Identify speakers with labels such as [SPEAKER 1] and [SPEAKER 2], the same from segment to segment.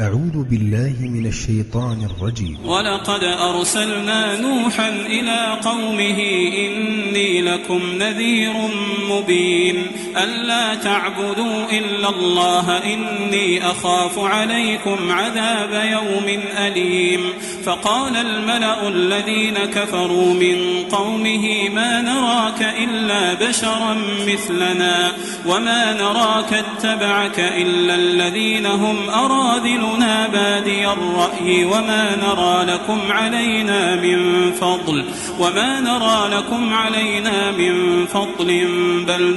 [SPEAKER 1] أعوذ بالله من الشيطان الرجيم.
[SPEAKER 2] ولقد أرسلنا نوحا إلى قومه إني لكم نذير مبين. ألا تعبدوا إلا الله إني أخاف عليكم عذاب يوم أليم. فقال الملأ الذين كفروا من قومه ما نراك إلا بشرا مثلنا وما نراك اتبعك إلا الذين هم أراذلنا بادي الرأي وما نرى لكم علينا من فضل وما نرى لكم علينا من فضل بل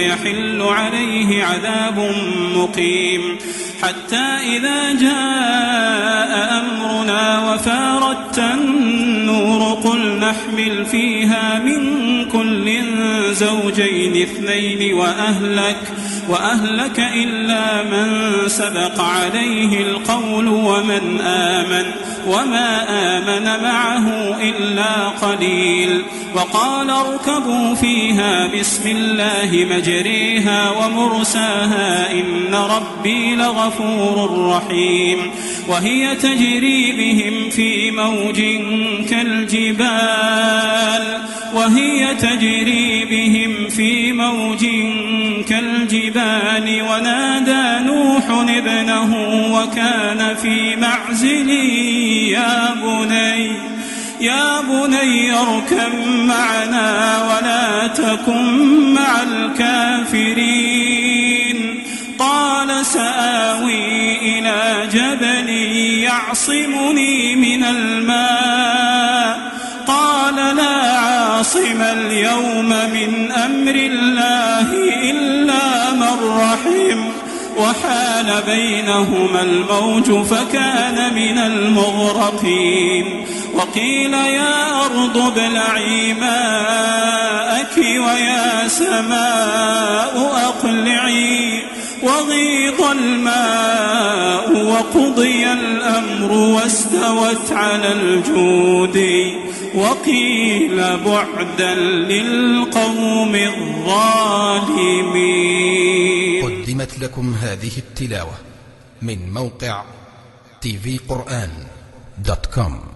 [SPEAKER 2] ويحل عليه عذاب مقيم. حتى إذا جاء أمرنا وفاردت النور قل نحمل فيها من كل زوجين اثنين وأهلك وأهلك إلا من سبق عليه القول ومن آمن وما آمن معه إلا قليل. وقال اركبوا فيها بسم الله مجريها ومرساها إن ربي لغفور رحيم. وهي تجري بهم في موج كالجبال. وهي تجري بهم في موج كالجبال. ونادى نوح ابنه وكان في معزل يا بني يا بني اركب معنا ولا تكن مع الكافرين. قال سآوي إلى جبل يعصمني من الماء. قال لا عاصم اليوم من أمر الله من رحم وحال بينهما الموج فكان من المغرقين وقيل يا أرض ابلعي ماءك ويا سماء أقلعي وغيض الماء وقضي الأمر واستوت على الجود وقيل بعدا للقوم الظالمين.
[SPEAKER 3] قدمت لكم هذه التلاوة من موقع tvقرآن دوت كوم.